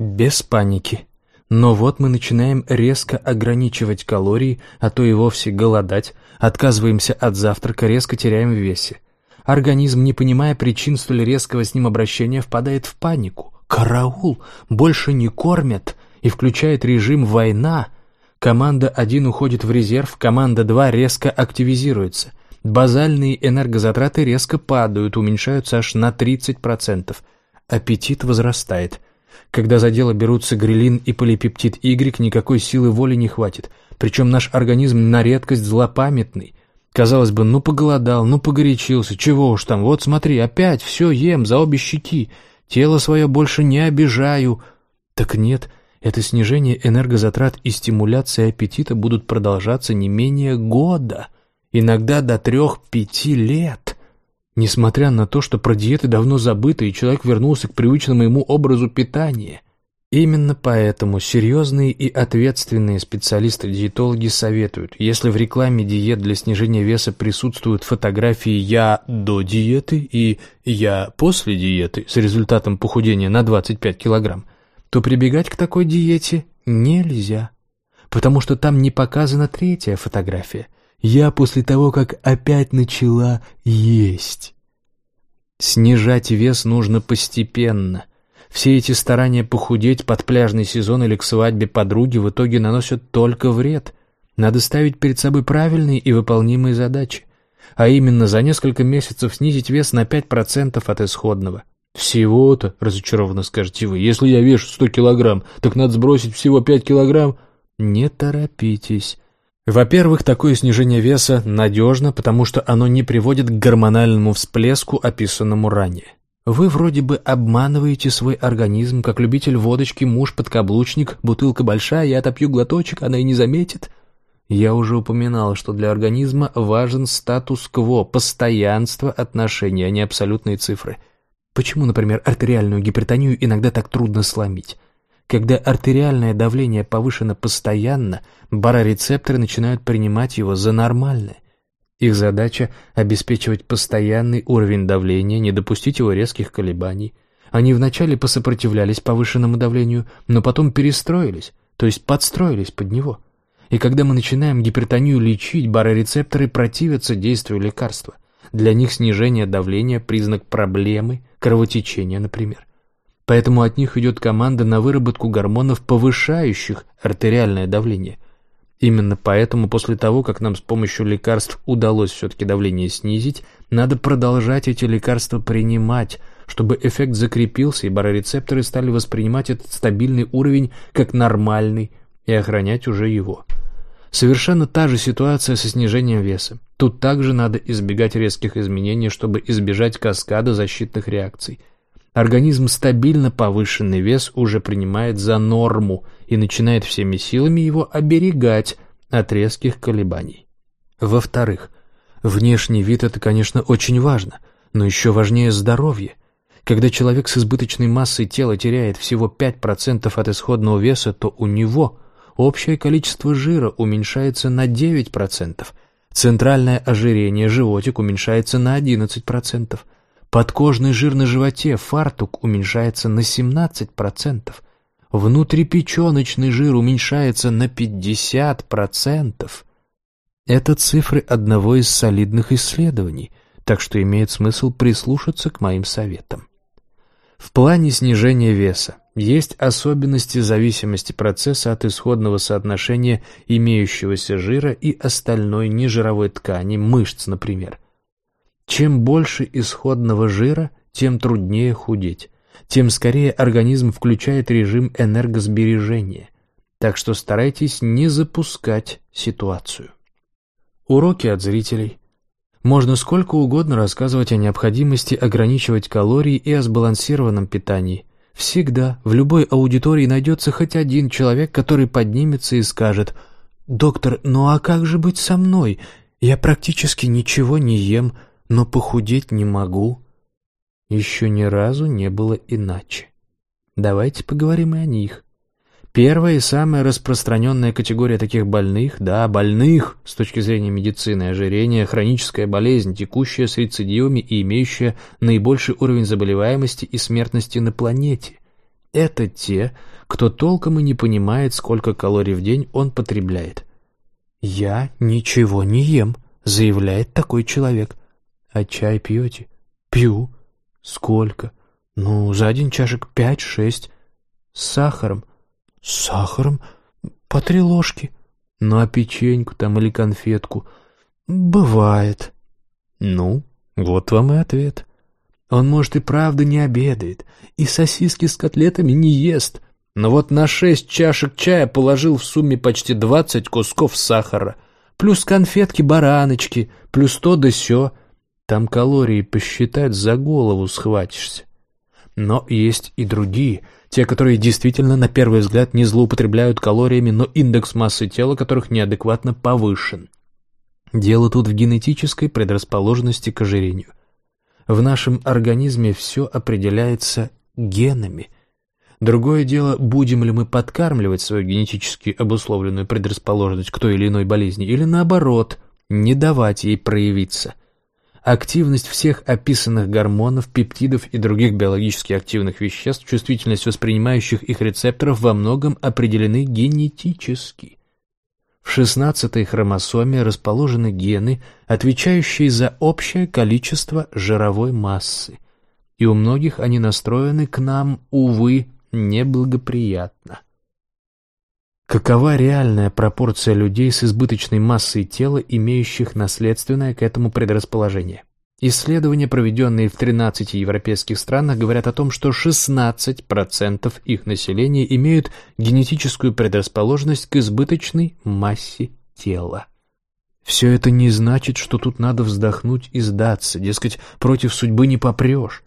Без паники. Но вот мы начинаем резко ограничивать калории, а то и вовсе голодать, отказываемся от завтрака, резко теряем в весе. Организм, не понимая причин столь резкого с ним обращения, впадает в панику. «Караул! Больше не кормят!» и включает режим «война». Команда 1 уходит в резерв, команда 2 резко активизируется. Базальные энергозатраты резко падают, уменьшаются аж на 30%. Аппетит возрастает. Когда за дело берутся грилин и полипептид Y, никакой силы воли не хватит. Причем наш организм на редкость злопамятный. Казалось бы, ну поголодал, ну погорячился, чего уж там, вот смотри, опять все ем за обе щеки, тело свое больше не обижаю. Так нет, это снижение энергозатрат и стимуляция аппетита будут продолжаться не менее года, иногда до трех-пяти лет. Несмотря на то, что про диеты давно забыто, и человек вернулся к привычному ему образу питания. Именно поэтому серьезные и ответственные специалисты-диетологи советуют, если в рекламе диет для снижения веса присутствуют фотографии «я до диеты» и «я после диеты» с результатом похудения на 25 килограмм, то прибегать к такой диете нельзя, потому что там не показана третья фотография – я после того, как опять начала есть. Снижать вес нужно постепенно. Все эти старания похудеть под пляжный сезон или к свадьбе подруги в итоге наносят только вред. Надо ставить перед собой правильные и выполнимые задачи. А именно за несколько месяцев снизить вес на 5% от исходного. «Всего-то», — разочарованно скажете вы, — «если я вешу 100 килограмм, так надо сбросить всего 5 килограмм». Не торопитесь. Во-первых, такое снижение веса надежно, потому что оно не приводит к гормональному всплеску, описанному ранее. Вы вроде бы обманываете свой организм, как любитель водочки, муж-подкаблучник, бутылка большая, я отопью глоточек, она и не заметит. Я уже упоминал, что для организма важен статус-кво, постоянство отношений, а не абсолютные цифры. Почему, например, артериальную гипертонию иногда так трудно сломить? Когда артериальное давление повышено постоянно, барорецепторы начинают принимать его за нормальное. Их задача – обеспечивать постоянный уровень давления, не допустить его резких колебаний. Они вначале посопротивлялись повышенному давлению, но потом перестроились, то есть подстроились под него. И когда мы начинаем гипертонию лечить, барорецепторы противятся действию лекарства. Для них снижение давления – признак проблемы, кровотечения, например поэтому от них идет команда на выработку гормонов, повышающих артериальное давление. Именно поэтому после того, как нам с помощью лекарств удалось все-таки давление снизить, надо продолжать эти лекарства принимать, чтобы эффект закрепился и барорецепторы стали воспринимать этот стабильный уровень как нормальный и охранять уже его. Совершенно та же ситуация со снижением веса. Тут также надо избегать резких изменений, чтобы избежать каскада защитных реакций – Организм стабильно повышенный вес уже принимает за норму и начинает всеми силами его оберегать от резких колебаний. Во-вторых, внешний вид – это, конечно, очень важно, но еще важнее здоровье. Когда человек с избыточной массой тела теряет всего 5% от исходного веса, то у него общее количество жира уменьшается на 9%, центральное ожирение, животик уменьшается на 11%, Подкожный жир на животе, фартук уменьшается на 17%. Внутрипеченочный жир уменьшается на 50%. Это цифры одного из солидных исследований, так что имеет смысл прислушаться к моим советам. В плане снижения веса есть особенности зависимости процесса от исходного соотношения имеющегося жира и остальной нежировой ткани, мышц, например – чем больше исходного жира, тем труднее худеть, тем скорее организм включает режим энергосбережения. Так что старайтесь не запускать ситуацию. Уроки от зрителей. Можно сколько угодно рассказывать о необходимости ограничивать калории и о сбалансированном питании. Всегда в любой аудитории найдется хоть один человек, который поднимется и скажет «Доктор, ну а как же быть со мной? Я практически ничего не ем, но похудеть не могу. Еще ни разу не было иначе. Давайте поговорим и о них. Первая и самая распространенная категория таких больных, да, больных с точки зрения медицины, ожирение, хроническая болезнь, текущая с рецидивами и имеющая наибольший уровень заболеваемости и смертности на планете. Это те, кто толком и не понимает, сколько калорий в день он потребляет. «Я ничего не ем», — заявляет такой человек. «А чай пьете?» «Пью». «Сколько?» «Ну, за день чашек пять-шесть». «С сахаром?» «С сахаром? По три ложки». «Ну, а печеньку там или конфетку?» «Бывает». «Ну, вот вам и ответ». Он, может, и правда не обедает, и сосиски с котлетами не ест, но вот на шесть чашек чая положил в сумме почти двадцать кусков сахара, плюс конфетки-бараночки, плюс то да сё. Там калории посчитать за голову схватишься. Но есть и другие, те, которые действительно на первый взгляд не злоупотребляют калориями, но индекс массы тела которых неадекватно повышен. Дело тут в генетической предрасположенности к ожирению. В нашем организме все определяется генами. Другое дело, будем ли мы подкармливать свою генетически обусловленную предрасположенность к той или иной болезни, или наоборот, не давать ей проявиться. Активность всех описанных гормонов, пептидов и других биологически активных веществ, чувствительность воспринимающих их рецепторов во многом определены генетически. В шестнадцатой хромосоме расположены гены, отвечающие за общее количество жировой массы, и у многих они настроены к нам, увы, неблагоприятно. Какова реальная пропорция людей с избыточной массой тела, имеющих наследственное к этому предрасположение? Исследования, проведенные в 13 европейских странах, говорят о том, что 16% их населения имеют генетическую предрасположенность к избыточной массе тела. Все это не значит, что тут надо вздохнуть и сдаться, дескать, против судьбы не попрешь.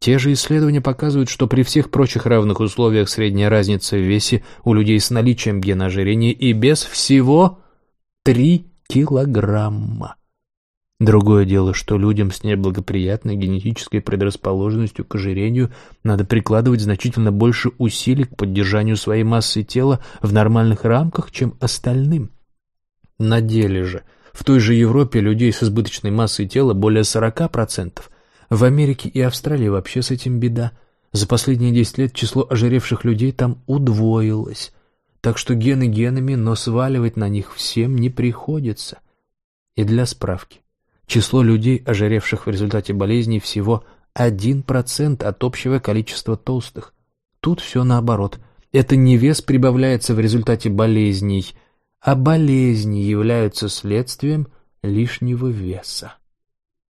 Те же исследования показывают, что при всех прочих равных условиях средняя разница в весе у людей с наличием гена ожирения и без всего 3 килограмма. Другое дело, что людям с неблагоприятной генетической предрасположенностью к ожирению надо прикладывать значительно больше усилий к поддержанию своей массы тела в нормальных рамках, чем остальным. На деле же, в той же Европе людей с избыточной массой тела более 40%, в Америке и Австралии вообще с этим беда. За последние 10 лет число ожиревших людей там удвоилось. Так что гены генами, но сваливать на них всем не приходится. И для справки. Число людей, ожиревших в результате болезней, всего 1% от общего количества толстых. Тут все наоборот. Это не вес прибавляется в результате болезней, а болезни являются следствием лишнего веса.